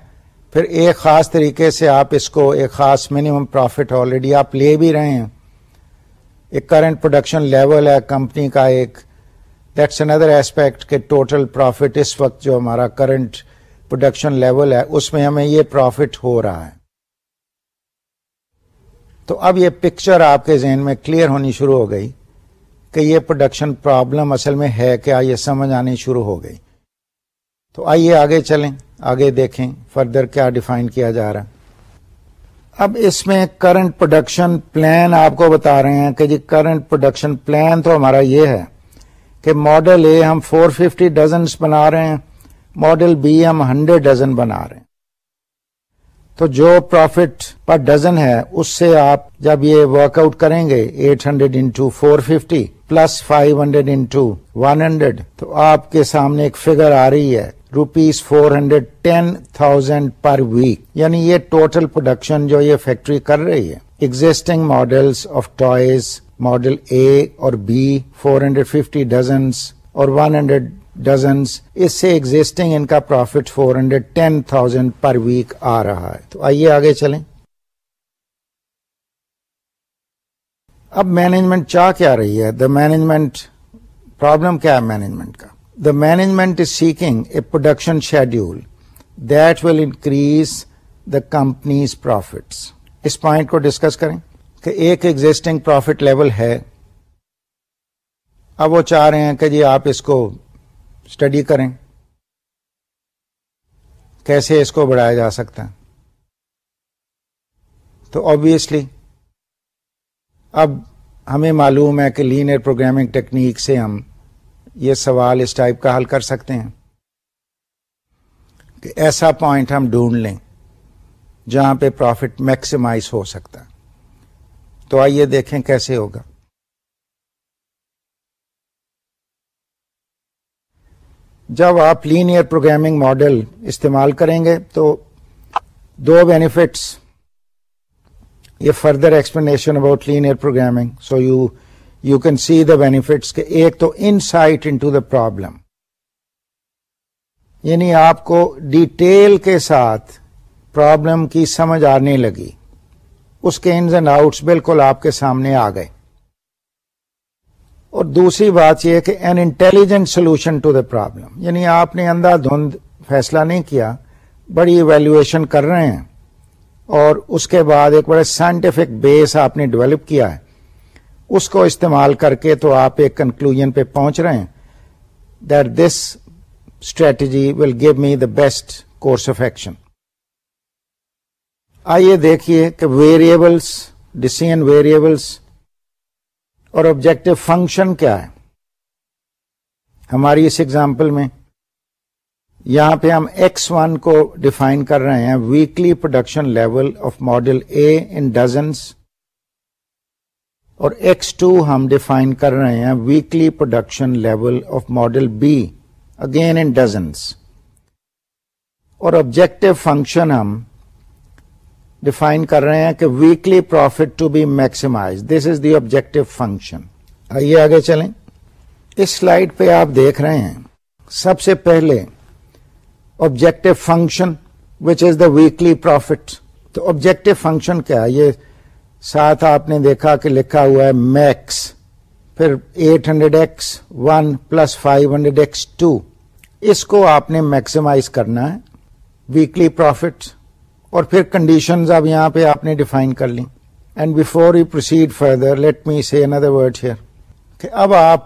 پھر ایک خاص طریقے سے آپ اس کو ایک خاص منیمم پروفٹ آلریڈی آپ لے بھی رہے ہیں ایک کرنٹ پروڈکشن لیول ہے کمپنی کا ایک دیٹس اندر ایسپیکٹ کہ ٹوٹل پروفٹ اس وقت جو ہمارا کرنٹ پروڈکشن لیول ہے اس میں ہمیں یہ پروفٹ ہو رہا ہے تو اب یہ پکچر آپ کے ذہن میں کلیئر ہونی شروع ہو گئی کہ یہ پروڈکشن پرابلم اصل میں ہے کیا یہ سمجھ آنی شروع ہو گئی تو آئیے آگے چلیں آگے دیکھیں فردر کیا ڈیفائن کیا جا رہا ہے اب اس میں کرنٹ پروڈکشن پلان آپ کو بتا رہے ہیں کہ جی کرنٹ پروڈکشن پلان تو ہمارا یہ ہے کہ ماڈل اے ہم 450 ففٹی ڈزنس بنا رہے ہیں ماڈل بی ہم 100 ڈزن بنا رہے ہیں تو جو پروفٹ پر ڈزن ہے اس سے آپ جب یہ ورک آؤٹ کریں گے 800 hundred into four fifty plus five hundred into one hundred تو آپ کے سامنے ایک فگر آ رہی ہے rupees four hundred ten thousand per week یعنی یہ ٹوٹل پروڈکشن جو یہ فیکٹری کر رہی ہے existing models of toys model A اور B four hundred fifty dozens اور ون ہنڈریڈ ڈزنس اس سے ایگزٹنگ ان کا profit four hundred ten thousand per week آ رہا ہے تو آئیے آگے چلیں اب مینجمنٹ چاہ کیا رہی ہے دا مینجمنٹ پرابلم کیا ہے مینجمنٹ کا the management is seeking a production schedule that will increase the company's profits اس پوائنٹ کو ڈسکس کریں کہ ایک ایگزٹنگ پروفٹ لیول ہے اب وہ چاہ رہے ہیں کہ جی آپ اس کو اسٹڈی کریں کیسے اس کو بڑھایا جا سکتا ہے تو آبویسلی اب ہمیں معلوم ہے کہ لینئر پروگرامنگ ٹیکنیک سے ہم یہ سوال اس ٹائپ کا حل کر سکتے ہیں کہ ایسا پوائنٹ ہم ڈھونڈ لیں جہاں پہ پروفٹ میکسیمائز ہو سکتا ہے تو آئیے دیکھیں کیسے ہوگا جب آپ لینئر پروگرامنگ ماڈل استعمال کریں گے تو دو بینیفٹس یہ further explanation about linear programming so you you can see the benefits کے ایک تو insight into the problem یعنی آپ کو ڈیٹیل کے ساتھ پرابلم کی سمجھ آنے لگی اس کے انز اینڈ آؤٹس بالکل آپ کے سامنے آ گئے اور دوسری بات یہ کہ an intelligent solution to the problem یعنی آپ نے اندھا دھند فیصلہ نہیں کیا بڑی ایویلویشن کر رہے ہیں اور اس کے بعد ایک بڑے سائنٹیفک بیس آپ نے ڈیولپ کیا ہے اس کو استعمال کر کے تو آپ ایک کنکلوژن پہ پہنچ رہے ہیں that this strategy will give me the best course of action آئیے دیکھیے کہ ویریبلس ڈسیزن ویریبلس اور آبجیکٹو فنکشن کیا ہے ہماری اس ایگزامپل میں یہاں پہ ہم ایکس ون کو ڈیفائن کر رہے ہیں weekly production level of model A in dozens x two ہم ڈیفائن کر رہے ہیں weekly production level of model B again in dozens اور آبجیکٹو فنکشن ہم ڈیفائن کر رہے ہیں کہ weekly profit to be maximise this is the objective function آئیے آگے چلیں اس سلائڈ پہ آپ دیکھ رہے ہیں سب سے پہلے objective function which is the weekly profit تو آبجیکٹو فنکشن کیا یہ ساتھ آپ نے دیکھا کہ لکھا ہوا ہے میکس پھر eight hundred X one plus five hundred X two اس کو آپ نے میکسیمائز کرنا ہے ویکلی پروفٹ اور پھر کنڈیشنز اب یہاں پہ آپ نے ڈیفائن کر لی and before you proceed further let me see another word here کہ اب آپ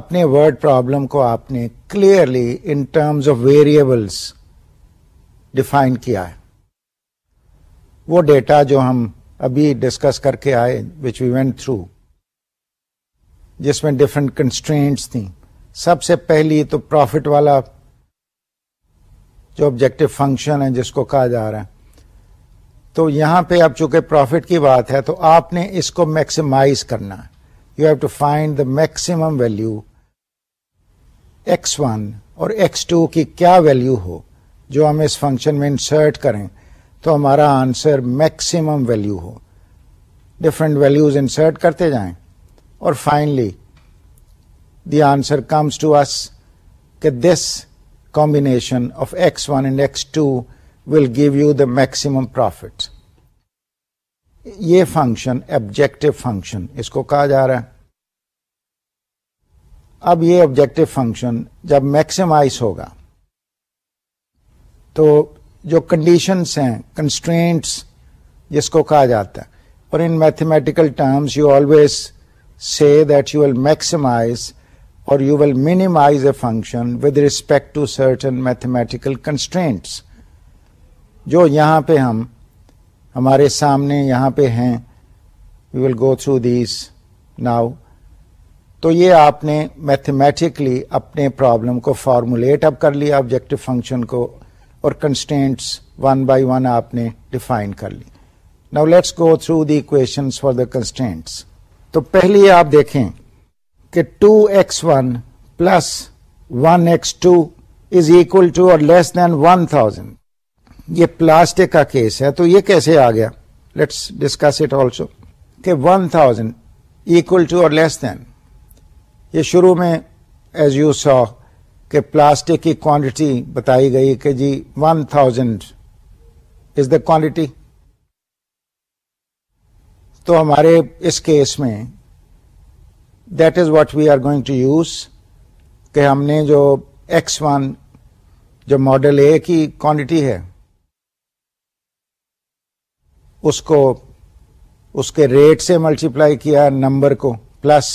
اپنے ورڈ پرابلم کو آپ نے clearly in terms of variables define کیا ہے وہ ڈیٹا جو ہم ابھی ڈسکس کر کے آئے وچ وی وینٹ تھرو جس میں ڈفرنٹ کنسٹرینٹس تھیں سب سے پہلی تو پروفٹ والا جو آبجیکٹو فنکشن ہے جس کو کہا جا رہا ہے تو یہاں پہ اب چونکہ پروفٹ کی بات ہے تو آپ نے اس کو میکسیمائز کرنا you have to find the maximum value X one اور ایکس ٹو کی کیا ویلو ہو جو ہم اس فنکشن میں انسرٹ کریں تو ہمارا آنسر میکسیمم ویلو ہو ڈفرنٹ ویلوز انسرٹ کرتے جائیں اور finally the answer comes to اس کہ this combination of x one and x two will give you the maximum profit یہ فنکشن آبجیکٹو فنکشن اس کو کہا جا رہا ہے اب یہ آبجیکٹو فنکشن جب میکسیمائز ہوگا تو جو کنڈیشنس ہیں کنسٹرینٹس جس کو کہا جاتا ہے اور in mathematical terms you always say that you will maximize or you will minimize a function with respect to certain mathematical constraints جو یہاں پہ ہم ہمارے سامنے یہاں پہ ہیں we will go through this now تو یہ آپ نے میتھمیٹکلی اپنے پرابلم کو فارمولیٹ اپ کر لیا آبجیکٹو فنکشن کو اور کنسٹینٹس ون بائی ون آپ نے ڈیفائن کر لی نا let's go through the equation for the constants تو پہلی آپ دیکھیں کہ two x one plus one x two is equal to or less than one thousand یہ پلاسٹک کا کیس ہے تو یہ کیسے آ گیا لیٹس ڈسکس اٹ آلسو کہ one thousand equal to or less than یہ شروع میں ایز یو سو کہ پلاسٹک کی کوانٹٹی بتائی گئی کہ G one thousand is the quantity تو ہمارے اس کیس میں that is what we are going to use کہ ہم نے جو ایکس ون جو ماڈل اے کی کوانٹٹی ہے اس کو اس کے ریٹ سے ملٹیپلائی کیا نمبر کو plus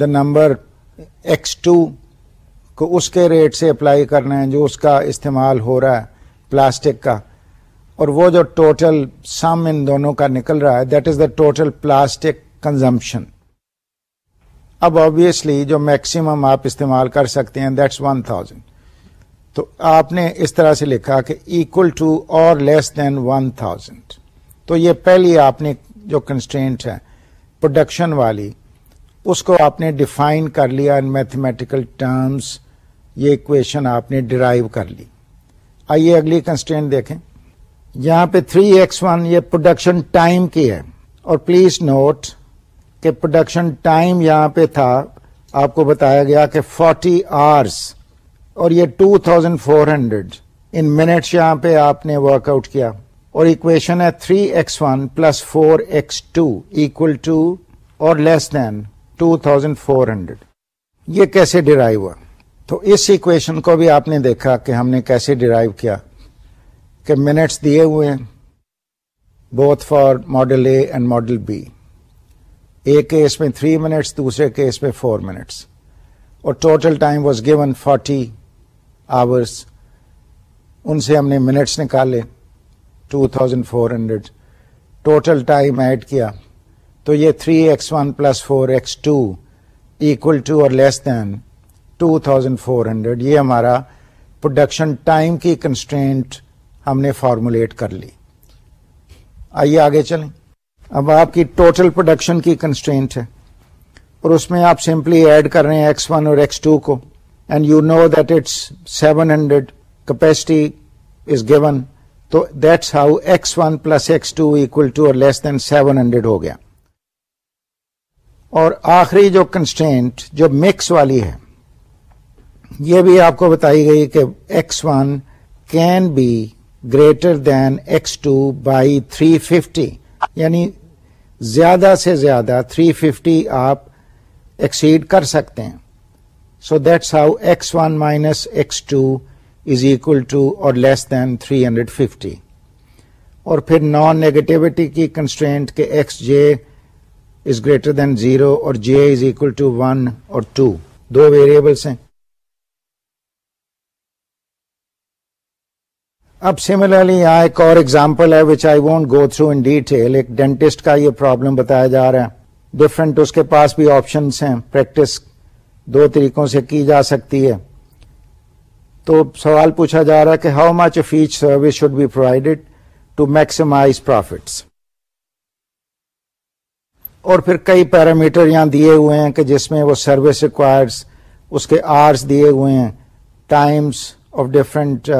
the number x two کو اس کے ریٹ سے اپلائی کرنا ہے جو اس کا استعمال ہو رہا ہے پلاسٹک کا اور وہ جو ٹوٹل سم ان دونوں کا نکل رہا ہے that is the total plastic consumption اب آبیسلی جو میکسیمم آپ استعمال کر سکتے ہیں دیٹس ون تھاؤزینڈ تو آپ نے اس طرح سے لکھا کہ ایکول ٹو اور لیس دین ون تھاؤزینڈ تو یہ پہلی آپ نے جو کنسٹینٹ ہے پروڈکشن والی اس کو آپ نے ڈیفائن کر لیا ان میتھمیٹیکل ٹرمز یہ اکویشن آپ نے ڈرائیو کر لی آئیے اگلی کنسٹینٹ دیکھیں یہاں پہ تھری ایکس ون یہ پروڈکشن ٹائم کی ہے اور پلیز نوٹ کہ پروڈکشن ٹائم یہاں پہ تھا آپ کو بتایا گیا کہ فورٹی آرس اور یہ two thousand four hundred in minutes یہاں پہ آپ نے ورک آؤٹ کیا اور اکویشن ہے three x one plus four x two equal to or less than two thousand four hundred یہ کیسے ڈرائیو ہوا تو اس ایکویشن کو بھی آپ نے دیکھا کہ ہم نے کیسے ڈرائیو کیا کہ منٹس دیے ہوئے ہیں both for model A and model B ایک کیس میں تھری منٹس دوسرے کیس میں فور منٹس اور total time was given forty hours ان سے ہم نے منٹس نکالے two thousand four hundred total time add کیا تو یہ three x one plus four x two equal to or less than 2400 یہ ہمارا پروڈکشن ٹائم کی کنسٹرینٹ ہم نے فارمولیٹ کر لی آئیے آگے چلیں اب آپ کی ٹوٹل پروڈکشن کی کنسٹرینٹ ہے اور اس میں آپ سمپلی ایڈ کر رہے ہیں ایکس ون اور ایکس ٹو کو and you know that it's seven hundred capacity is given تو that's how x one plus x two equal to or less than seven hundred ہو گیا اور آخری جو کنسٹینٹ جو مکس والی ہے یہ بھی آپ کو بتائی گئی کہ x one can be greater than x two by three fifty یعنی زیادہ سے زیادہ تھری ففٹی آپ ایکسیڈ کر سکتے ہیں so that's how x one minus x two is equal to or less than three hundred fifty اور پھر نان نیگیٹیوٹی کی کنسٹرینٹ کہ x j is greater than zero اور j is equal to one اور two دو variables ہیں اب similarly یہاں ایک اور ایگزامپل ہے which I won't go through in detail ایک ڈینٹسٹ کا یہ پرابلم بتایا جا رہا ہے ڈفرینٹ اس کے پاس بھی آپشنس ہیں پریکٹس دو طریقوں سے کی جا سکتی ہے تو سوال پوچھا جا رہا ہے کہ how much each service should be provided to maximize profits اور پھر کئی پیرامیٹر یہاں دیے ہوئے ہیں کہ جس میں وہ سروس ریکوائرس اس کے آرس دیے ہوئے ہیں times of different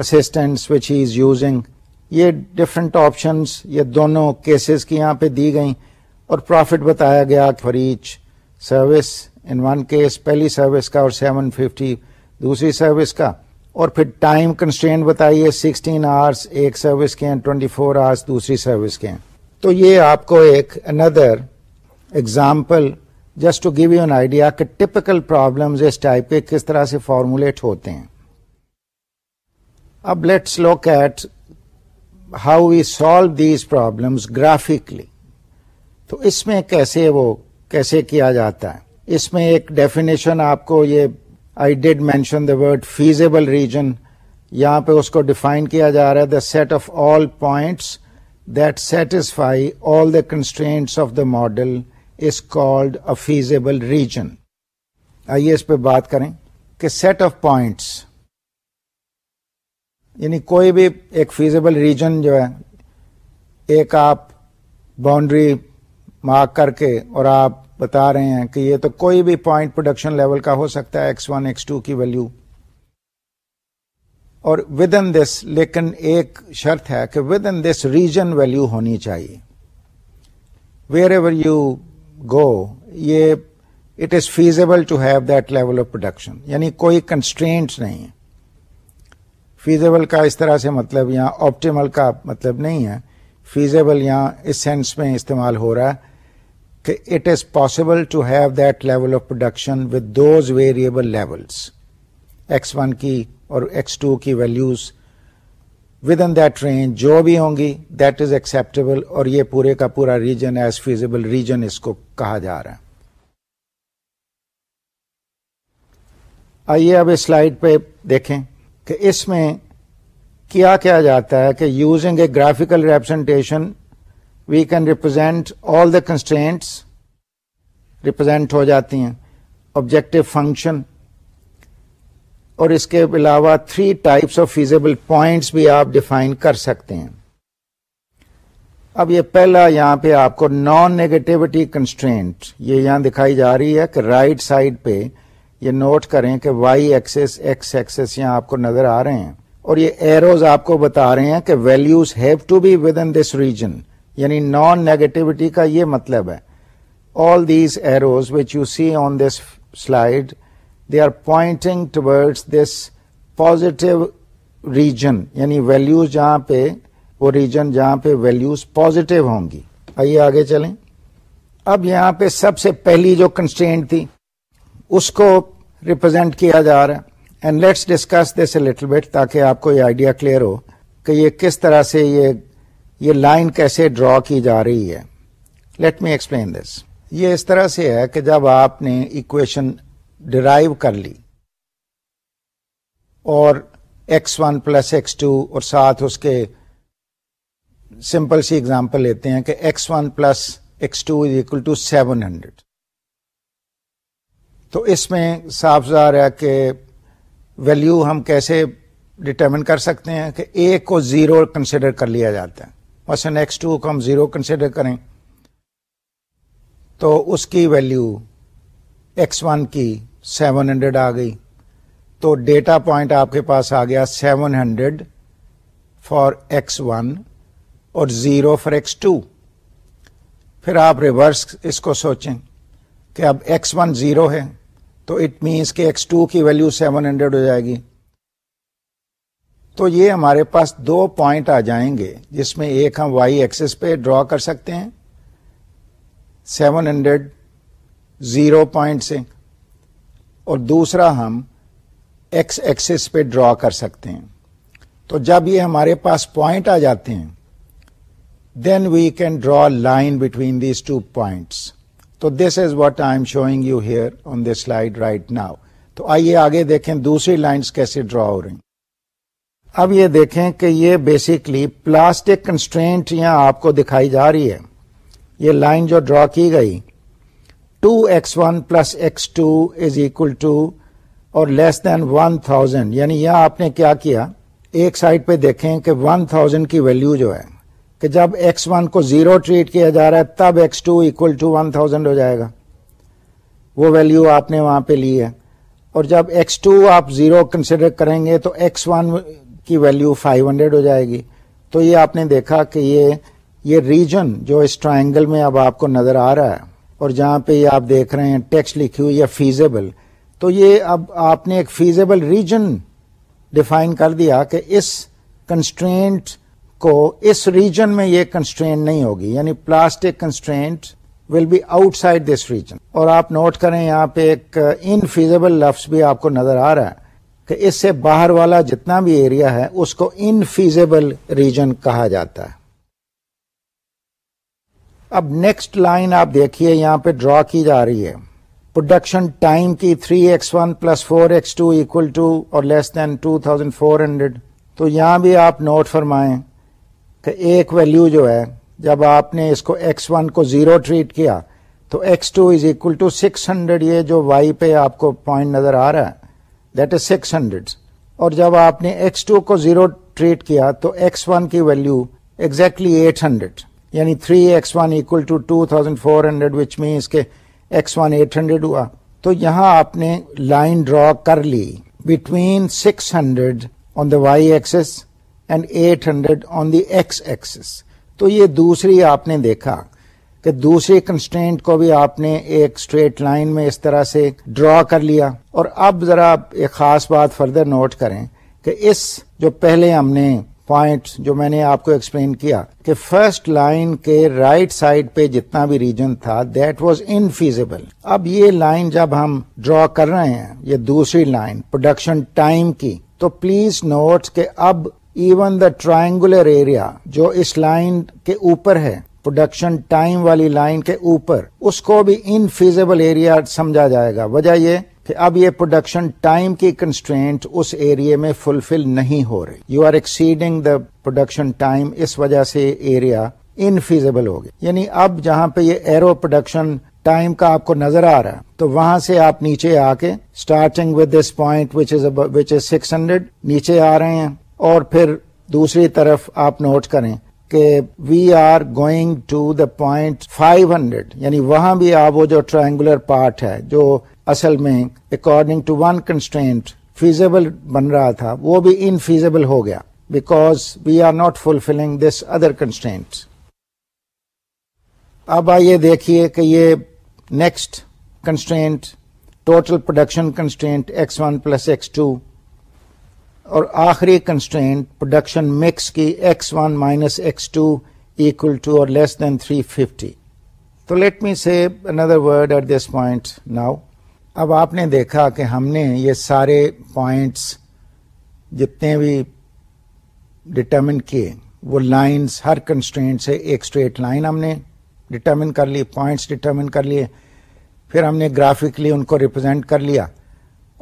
assistants which he is using یہ ڈفرنٹ آپشنس یہ دونوں کیسز کی یہاں پہ دی گئیں اور پروفٹ بتایا گیا for each service in one case پہلی سروس کا اور سیون ففٹی دوسری سروس کا اور پھر ٹائم کنسٹرینٹ بتائیے سکسٹین آرس ایک سروس کے ہیں ٹوینٹی فور آرس دوسری سروس کے ہیں تو یہ آپ کو ایک اندر example just to give you an idea کہ ٹپکل پرابلمز اس ٹائپ کے کس طرح سے فارمولیٹ ہوتے ہیں اب let's look at how we solve these problems graphically تو اس میں کیسے وہ کیسے کیا جاتا ہے اس میں ایک ڈیفینیشن آپ کو یہ I did mention the word feasible region یہاں پہ اس کو ڈیفائن کیا جا رہا ہے the set of all points that satisfy all the constraints of the model is called a feasible region آئیے اس پہ بات کریں کہ سیٹ آف پوائنٹس یعنی کوئی بھی ایک فیزیبل ریجن جو ہے ایک آپ باؤنڈری مارک کر کے اور آپ بتا رہے ہیں کہ یہ تو کوئی بھی پوائنٹ پروڈکشن لیول کا ہو سکتا ہے ایکس ون ایکس ٹو کی ویلو اور ود ان دس لیکن ایک شرط ہے کہ within this region value ہونی چاہیے ویئر ایور یو گو یہ it is feasible to have that level of production یعنی کوئی کنسٹرینٹ نہیں ہے فیزیبل کا اس طرح سے مطلب یہاں آپٹیمل کا مطلب نہیں ہے فیزیبل یہاں اس سینس میں استعمال ہو رہا ہے کہ it is possible to have that level of production with those variable levels x one کی اور ایکس ٹو کی values within that range جو بھی ہوں گی دیٹ از ایکسپٹیبل اور یہ پورے کا پورا ریجن ایز فیزیبل ریجن اس کو کہا جا رہا ہے آئیے اب اس سلائڈ پہ دیکھیں کہ اس میں کیا کیا جاتا ہے کہ using a graphical representation we can represent all the constants represent ہو جاتی ہیں آبجیکٹو فنکشن اور اس کے علاوہ three types of feasible points بھی آپ ڈیفائن کر سکتے ہیں اب یہ پہلا یہاں پہ آپ کو نان نیگیٹیوٹی یہ یہاں دکھائی جا رہی ہے کہ رائٹ right سائڈ پہ یہ نوٹ کریں کہ وائی ایکسس ایکس ایکسس یہاں آپ کو نظر آ رہے ہیں اور یہ ایروز آپ کو بتا رہے ہیں کہ values have to be within this region یعنی نان نیگیٹوٹی کا یہ مطلب ہے all these arrows which you see on this slide they are pointing ٹوڈ this positive region یعنی ویلوز جہاں پہ وہ ریجن جہاں پہ ویلوز پوزیٹو ہوں گی آئیے آگے چلیں اب یہاں پہ سب سے پہلی جو کنسٹینٹ تھی اس کو ریپرزینٹ کیا جا رہا ہے and let's discuss this a little bit تاکہ آپ کو یہ آئیڈیا کلیئر ہو کہ یہ کس طرح سے یہ یہ لائن کیسے ڈرا کی جا رہی ہے لیٹ می ایکسپلین دس یہ اس طرح سے ہے کہ جب آپ نے ایکویشن ڈرائیو کر لی اور x one plus x two اور ساتھ اس کے سمپل سی ایگزامپل لیتے ہیں کہ x one plus x two is equal to seven hundred تو اس میں صاف ظاہر رہا کہ ویلیو ہم کیسے ڈٹرمن کر سکتے ہیں کہ اے کو زیرو کنسیڈر کر لیا جاتا ہے وشن ایکس ٹو کو ہم زیرو کنسیڈر کریں تو اس کی ویلیو ایکس ون کی سیون ہنڈریڈ آ گئی تو ڈیٹا پوائنٹ آپ کے پاس آ گیا seven hundred for x one اور زیرو فار ایکس ٹو پھر آپ ریورس اس کو سوچیں کہ اب ایکس ون زیرو ہے تو اٹ مینس کہ ایکس ٹو کی ویلو سیون ہنڈریڈ ہو جائے گی تو یہ ہمارے پاس دو پوائنٹ آ جائیں گے جس میں ایک ہم وائی ایکسس پہ ڈرا کر سکتے ہیں سیون ہنڈریڈ زیرو پوائنٹ سے اور دوسرا ہم ایکس ایکسس پہ ڈرا کر سکتے ہیں تو جب یہ ہمارے پاس پوائنٹ آ جاتے ہیں then we can draw line between these two points تو this is what I am showing you here on this slide right now تو آئیے آگے دیکھیں دوسری لائنز کیسے ڈرا ہو رہی اب یہ دیکھیں کہ یہ بیسکلی پلاسٹک کنسٹرینٹ یہاں آپ کو دکھائی جا رہی ہے یہ لائن جو ڈرا کی گئی to x one plus x two is equal to or less than one thousand یعنی یہاں آپ نے کیا کیا ایک سائڈ پہ دیکھیں کہ ون تھاؤزینڈ کی ویلو جو ہے کہ جب ایکس ون کو زیرو ٹریٹ کیا جا رہا ہے تب x two equal to one thousand ہو جائے گا وہ ویلو آپ نے وہاں پہ لی ہے اور جب ایکس ٹو آپ زیرو کنسیڈر کریں گے تو ایکس ون کی ویلو فائیو ہنڈریڈ ہو جائے گی تو یہ آپ نے دیکھا کہ یہ یہ ریجن جو اس ٹرائنگل میں اب آپ کو نظر آ رہا ہے اور جہاں پہ یہ آپ دیکھ رہے ہیں ٹیکسٹ لکھی ہوئی یا فیزیبل تو یہ اب آپ نے ایک فیزیبل ریجن ڈیفائن کر دیا کہ اس کنسٹرینٹ کو اس ریجن میں یہ کنسٹرینٹ نہیں ہوگی یعنی plastic constraint will be outside this region اور آپ نوٹ کریں یہاں پہ ایک انفیزبل لفظ بھی آپ کو نظر آ رہا ہے کہ اس سے باہر والا جتنا بھی ایریا ہے اس کو انفیزبل ریجن کہا جاتا ہے اب نیکسٹ لائن آپ دیکھیے یہاں پہ ڈرا کی جا رہی ہے پروڈکشن ٹائم کی 3x1 x one plus four x two equal to or less than two thousand four hundred تو یہاں بھی آپ نوٹ فرمائیں کہ ایک ویلو جو ہے جب آپ نے اس کو ایکس ون کو زیرو ٹریٹ کیا تو x two is equal to six hundred یہ جو وائی پہ آپ کو پوائنٹ نظر آ رہا ہے دیٹ از سکس ہنڈریڈ اور جب آپ نے ایکس ٹو کو زیرو ٹریٹ کیا تو ایکس ون کی ویلو ایکزیکٹلی ایٹ ہنڈریڈ یعنی three x one equal to two thousand four hundred which means کے ایکس ون ایٹ ہنڈریڈ ہوا تو یہاں آپ نے لائن ڈرا کر لی between six hundred on the y axis and hundred on the x axis تو یہ دوسری آپ نے دیکھا کہ دوسری کنسٹینٹ کو بھی آپ نے ایک اسٹریٹ لائن میں اس طرح سے ڈرا کر لیا اور اب ذرا ایک خاص بات فردر نوٹ کریں کہ اس جو پہلے ہم نے پوائنٹ جو میں نے آپ کو ایکسپلین کیا کہ فرسٹ لائن کے رائٹ right سائڈ پہ جتنا بھی ریجن تھا دیٹ واز انفیزبل اب یہ لائن جب ہم ڈرا کر رہے ہیں یہ دوسری لائن پروڈکشن ٹائم کی تو پلیز نوٹ کہ اب ایون دا ٹرائنگولر ایریا جو اس لائن کے اوپر ہے پروڈکشن ٹائم والی لائن کے اوپر اس کو بھی انفیزبل ایریا سمجھا جائے گا وجہ یہ کہ اب یہ پروڈکشن ٹائم کی کنسٹرینٹ اس ایریا میں فلفل نہیں ہو رہی you are exceeding the production time اس وجہ سے ایریا ایریا انفیزیبل ہوگی یعنی اب جہاں پہ یہ ایرو پروڈکشن ٹائم کا آپ کو نظر آ رہا ہے تو وہاں سے آپ نیچے آ کے starting with this point which is which is six hundred نیچے آ رہے ہیں اور پھر دوسری طرف آپ نوٹ کریں کہ we are going to the point five hundred یعنی وہاں بھی آپ وہ جو ٹرائنگولر پارٹ ہے جو اصل میں according to one constraint feasible بن رہا تھا وہ بھی انفیزبل ہو گیا because we are not fulfilling this other constraint اب آئیے دیکھیے کہ یہ next constraint total production constraint X one plus X two اور آخری کنسٹرینٹ پروڈکشن مکس کی X one minus X two equal to or less than three fifty تو let me see another word at this point now اب آپ نے دیکھا کہ ہم نے یہ سارے پوائنٹس جتنے بھی ڈٹرمن کیے وہ لائنس ہر کنسٹرینٹ سے ایک اسٹریٹ لائن ہم نے ڈٹرمن کر لی پوائنٹس ڈٹرمن کر لیے پھر ہم نے گرافکلی ان کو ریپرزینٹ کر لیا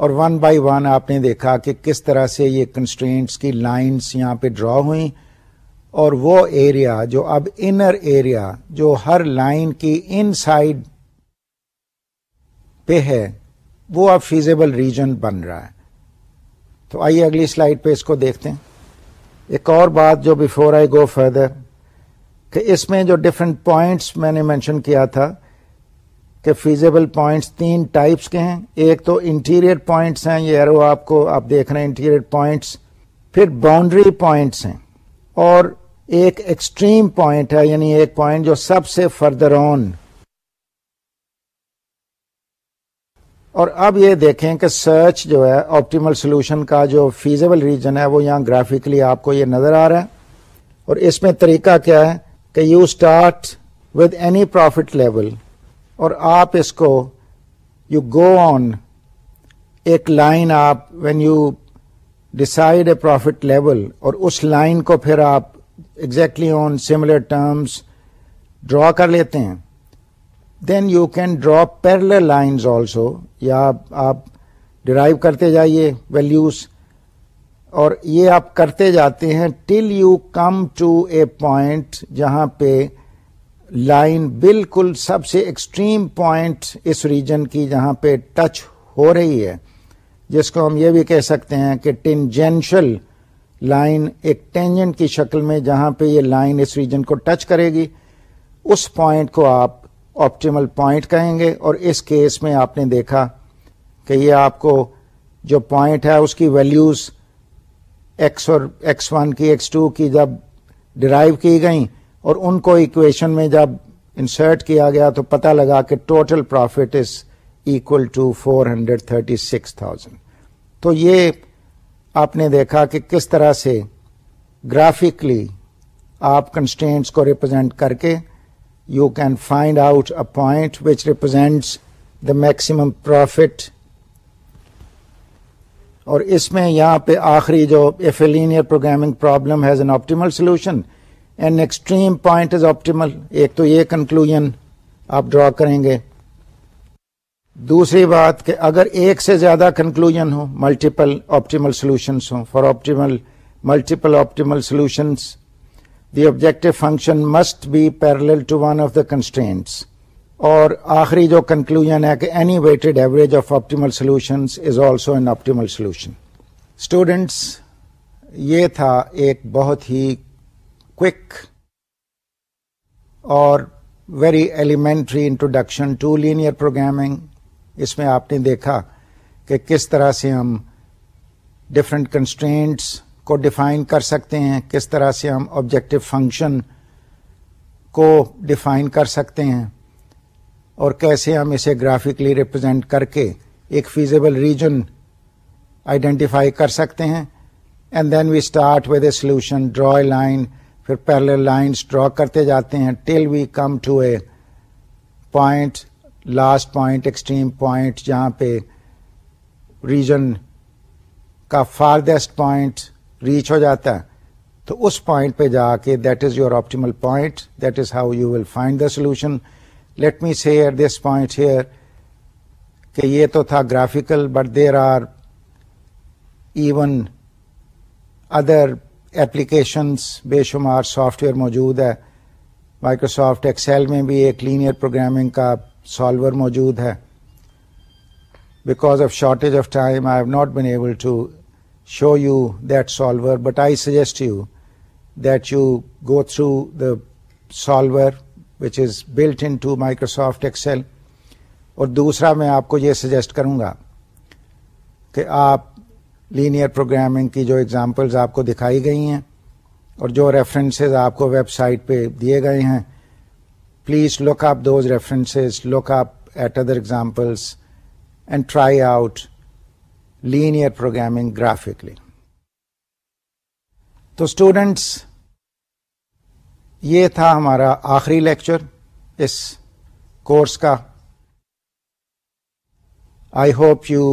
اور ون بائی ون آپ نے دیکھا کہ کس طرح سے یہ کنسٹرینٹس کی لائنس یہاں پہ ڈرا ہوئیں اور وہ ایریا جو اب انر ایریا جو ہر لائن کی ان سائڈ پہ ہے وہ اب فیزیبل ریجن بن رہا ہے تو آئیے اگلی سلائیڈ پہ اس کو دیکھتے ہیں ایک اور بات جو بفور آئی گو فردر کہ اس میں جو ڈفرینٹ پوائنٹس میں نے مینشن کیا تھا کہ فیزیبل پوائنٹس تین ٹائپس کے ہیں ایک تو انٹیریئر پوائنٹس ہیں یہ ایرو آپ آپ کو دیکھ رہے ہیں انٹیریئر پوائنٹس پھر باؤنڈری پوائنٹس ہیں اور ایک ایکسٹریم پوائنٹ ہے یعنی ایک پوائنٹ جو سب سے فردر آن اور اب یہ دیکھیں کہ سرچ جو ہے آپٹیمل سولوشن کا جو فیزیبل ریجن ہے وہ یہاں گرافکلی آپ کو یہ نظر آ رہا ہے اور اس میں طریقہ کیا ہے کہ you start with any profit level اور آپ اس کو یو گو آن ایک لائن آپ when you decide a profit level اور اس لائن کو پھر آپ exactly on similar terms draw کر لیتے ہیں then you can draw parallel lines also یا آپ ڈرائیو کرتے جائیے ویلوز اور یہ آپ کرتے جاتے ہیں till you come to a point جہاں پہ لائن بالکل سب سے ایکسٹریم پوائنٹ اس ریجن کی جہاں پہ ٹچ ہو رہی ہے جس کو ہم یہ بھی کہہ سکتے ہیں کہ ٹینجینشل لائن ایک ٹینجنٹ کی شکل میں جہاں پہ یہ لائن اس ریجن کو ٹچ کرے گی اس پوائنٹ کو آپ آپٹیمل پوائنٹ کہیں گے اور اس کیس میں آپ نے دیکھا کہ یہ آپ کو جو پوائنٹ ہے اس کی ویلیوز ایکس اور ایکس ون کی ایکس ٹو کی جب ڈرائیو کی گئیں اور ان کو اکویشن میں جب انسرٹ کیا گیا تو پتا لگا کہ total profit is equal to four hundred thirty six thousand تو یہ آپ نے دیکھا کہ کس طرح سے گرافکلی آپ کنسٹینٹس کو ریپرزینٹ کر کے you can find out a point which represents the maximum profit اور اس میں یہاں پہ آخری جو if a linear programming problem has an optimal solution an extreme point is optimal ایک تو یہ کنکلوژ آپ ڈرا کریں گے دوسری بات کہ اگر ایک سے زیادہ کنکلوژن ہو ملٹیپل آپٹیمل سولوشنس ہوں for optimal multiple optimal solutions the objective function must be parallel to one of the constraints اور آخری جو کنکلوژ ہے کہ any weighted average of optimal solutions is also an optimal solution students یہ تھا ایک بہت ہی very elementary introduction to linear programming اس میں آپ نے دیکھا کہ کس طرح سے ہم ڈفرینٹ کنسٹرینٹس کو ڈیفائن کر سکتے ہیں کس طرح سے ہم آبجیکٹو فنکشن کو ڈیفائن کر سکتے ہیں اور کیسے ہم اسے گرافکلی ریپرزینٹ کر کے ایک فیزیبل ریجن آئیڈینٹیفائی کر سکتے ہیں and then we start with a solution draw line پھر پہلے لائنس ڈرا کرتے جاتے ہیں till we come to a point last point extreme point جہاں پہ ریجن کا فاردیسٹ پوائنٹ ریچ ہو جاتا ہے تو اس پوائنٹ پہ جا کے that is your optimal point that is how you will find the solution let me see here this point here کہ یہ تو تھا graphical but there are even other applications بے شمار سافٹ ویئر موجود ہے مائکروسافٹ ایکسل میں بھی ایک لینئر پروگرامنگ کا سالور موجود ہے because of shortage of time I have not been able to show you that solver but I suggest you that you go through the solver which is built in to Microsoft Excel اور دوسرا میں آپ کو یہ suggest کروں گا کہ آپ linear programming کی جو ایگزامپلز آپ کو دکھائی گئی ہیں اور جو ریفرنسز آپ کو ویب سائٹ پہ دیے گئے ہیں please look up those references look up at other examples and try out linear programming graphically تو اسٹوڈینٹس یہ تھا ہمارا آخری لیکچر اس کورس کا I hope you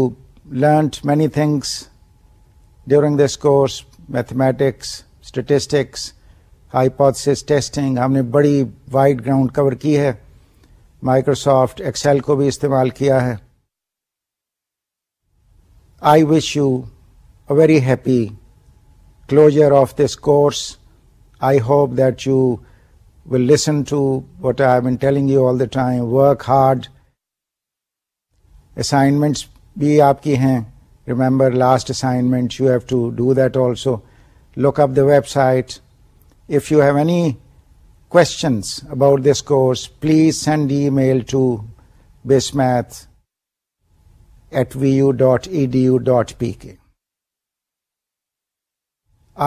learned many things during this course mathematics statistics high testing ہم نے بڑی وائڈ گراؤنڈ کور کی ہے مائکروسافٹ ایکسل کو بھی استعمال کیا ہے I wish you a very happy closure of this course I hope that you will listen to what I been been telling you all the time work hard assignments بھی آپ کی ہیں Remember last assignment, you have to do that also. Look up the website. If you have any questions about this course, please send email to bismath@vu.edu.pk.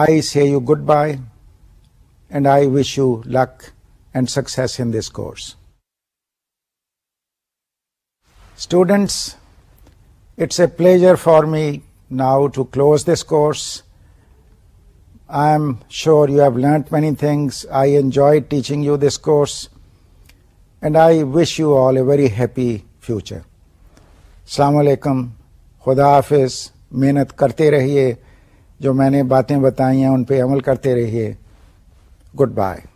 I say you goodbye, and I wish you luck and success in this course. Students, it's a pleasure for me now to close this course I am sure you have learnt many things I enjoy teaching you this course and I wish you all a very happy future السلام علیکم خدا حافظ محنت کرتے رہیے جو میں نے باتیں بتائی ہیں ان پہ عمل کرتے رہیے گڈ بائے